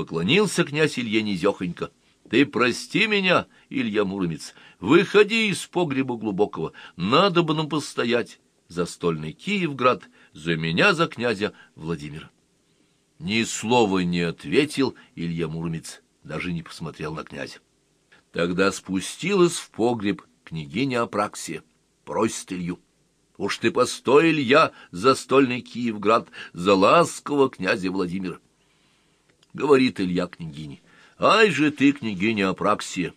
Поклонился князь Илье низехонько. Ты прости меня, Илья Муромец, выходи из погреба глубокого, надо бы нам постоять за стольный Киевград, за меня, за князя Владимира. Ни слова не ответил Илья Муромец, даже не посмотрел на князя. Тогда спустилась в погреб княгиня Апраксия, просит Илью. Уж ты постой, Илья, за стольный Киевград, за ласкового князя Владимира. Говорит Илья княгине, ай же ты, княгиня Апраксия,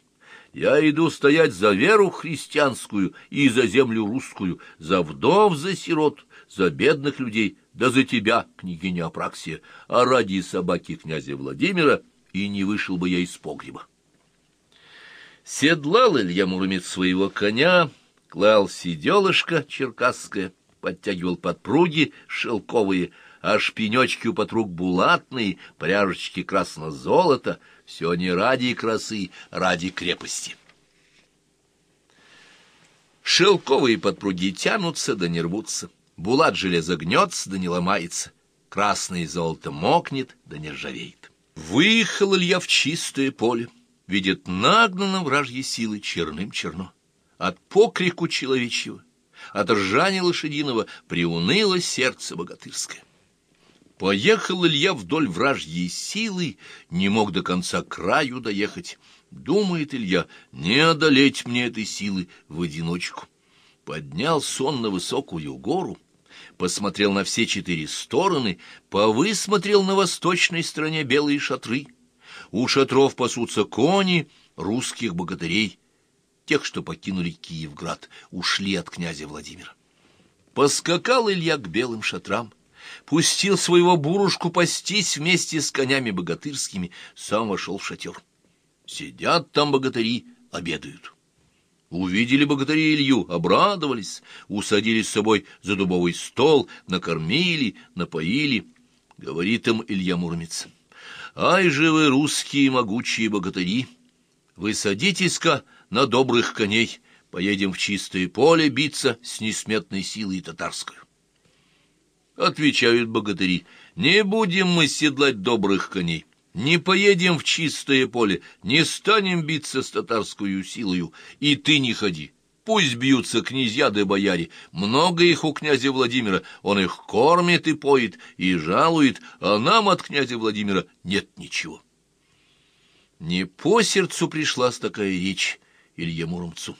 я иду стоять за веру христианскую и за землю русскую, за вдов, за сирот, за бедных людей, да за тебя, княгиня Апраксия, а ради собаки князя Владимира и не вышел бы я из погреба. Седлал Илья Муромец своего коня, клал сиделышко черкасское, подтягивал подпруги шелковые, а шпенечки у подруг булатные, пряжечки красно-золото, все не ради красы, ради крепости. Шелковые подпруги тянутся да не рвутся. Булат железо гнется, да не ломается, красное золото мокнет, да не ржавеет. Выехал Илья в чистое поле, видит нагнано вражьи силы черным черно. От покрику человечьего, от ржания лошадиного приуныло сердце богатырское. Поехал Илья вдоль вражьей силы, не мог до конца краю доехать. Думает Илья, не одолеть мне этой силы в одиночку поднял сон на высокую гору, посмотрел на все четыре стороны, повысмотрел на восточной стороне белые шатры. У шатров пасутся кони русских богатырей, тех, что покинули Киевград, ушли от князя Владимира. Поскакал Илья к белым шатрам, пустил своего бурушку пастись вместе с конями богатырскими, сам вошел в шатер. Сидят там богатыри, обедают. Увидели богатыри Илью, обрадовались, усадили с собой за дубовый стол, накормили, напоили. Говорит им Илья Муромец. «Ай же вы, русские могучие богатыри! Вы садитесь-ка на добрых коней, поедем в чистое поле биться с несметной силой татарской». Отвечают богатыри, «Не будем мы седлать добрых коней». Не поедем в чистое поле, не станем биться с татарскую силою, и ты не ходи. Пусть бьются князья да бояре, много их у князя Владимира, он их кормит и поет, и жалует, а нам от князя Владимира нет ничего. Не по сердцу пришлась такая речь Илье Муромцу.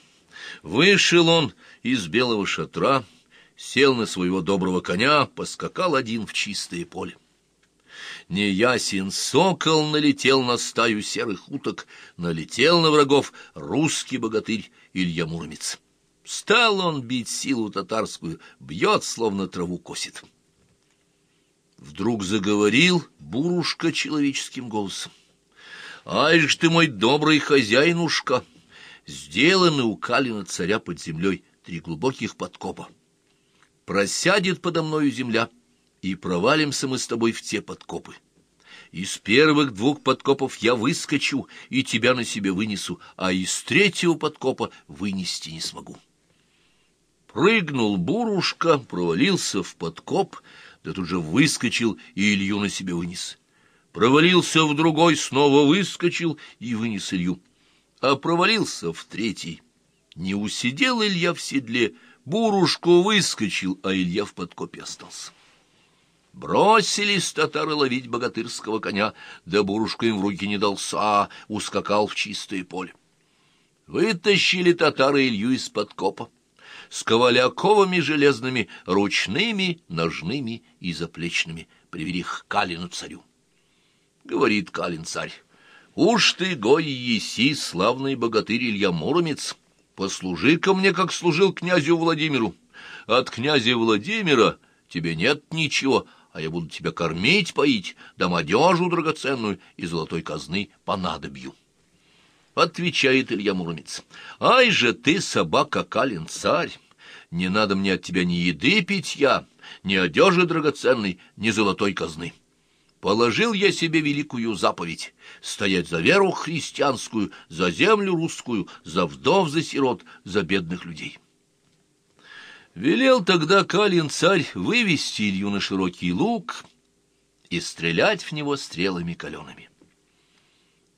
Вышел он из белого шатра, сел на своего доброго коня, поскакал один в чистое поле неясен сокол налетел на стаю серых уток, налетел на врагов русский богатырь Илья Муромец. Стал он бить силу татарскую, бьет, словно траву косит. Вдруг заговорил бурушка человеческим голосом. «Ай ж ты мой добрый хозяинушка!» Сделаны у Калина царя под землей три глубоких подкопа. Просядет подо мною земля — и провалимся мы с тобой в те подкопы. Из первых двух подкопов я выскочу и тебя на себе вынесу, а из третьего подкопа вынести не смогу. Прыгнул бурушка, провалился в подкоп, да тут же выскочил и Илью на себе вынес. Провалился в другой, снова выскочил и вынес Илью. А провалился в третий. Не усидел Илья в седле, бурушку выскочил, а Илья в подкопе остался. Бросились татары ловить богатырского коня, да бурушка им в руки не дался, ускакал в чистое поле. Вытащили татары Илью из-под копа, с коваляковыми железными, ручными, ножными и заплечными, привели к Калину царю. Говорит Калин царь, «Уж ты, гой еси, славный богатырь Илья Муромец, послужи-ка мне, как служил князю Владимиру. От князя Владимира тебе нет ничего, а я буду тебя кормить, поить, дам одежу драгоценную и золотой казны понадобью. Отвечает Илья Муромец. Ай же ты, собака, Калин царь! Не надо мне от тебя ни еды питья, ни одежи драгоценной, ни золотой казны. Положил я себе великую заповедь — стоять за веру христианскую, за землю русскую, за вдов, за сирот, за бедных людей. Велел тогда Калин царь вывести Илью на широкий луг и стрелять в него стрелами калеными.